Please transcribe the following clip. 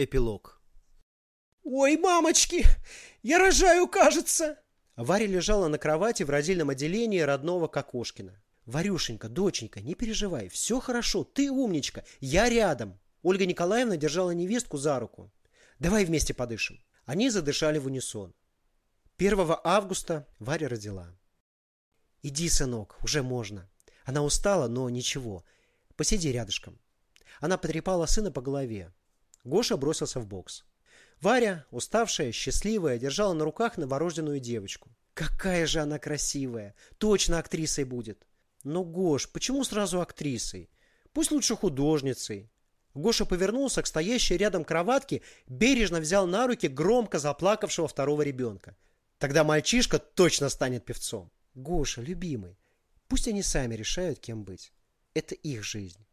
Эпилог. «Ой, мамочки! Я рожаю, кажется!» Варя лежала на кровати в родильном отделении родного Кокошкина. «Варюшенька, доченька, не переживай, все хорошо, ты умничка, я рядом!» Ольга Николаевна держала невестку за руку. «Давай вместе подышим». Они задышали в унисон. 1 августа Варя родила. «Иди, сынок, уже можно». Она устала, но ничего. Посиди рядышком. Она потрепала сына по голове. Гоша бросился в бокс. Варя, уставшая, счастливая, держала на руках новорожденную девочку. Какая же она красивая! Точно актрисой будет! Но, Гош, почему сразу актрисой? Пусть лучше художницей. Гоша повернулся к стоящей рядом кроватке, бережно взял на руки громко заплакавшего второго ребенка. Тогда мальчишка точно станет певцом. Гоша, любимый, пусть они сами решают, кем быть. Это их жизнь.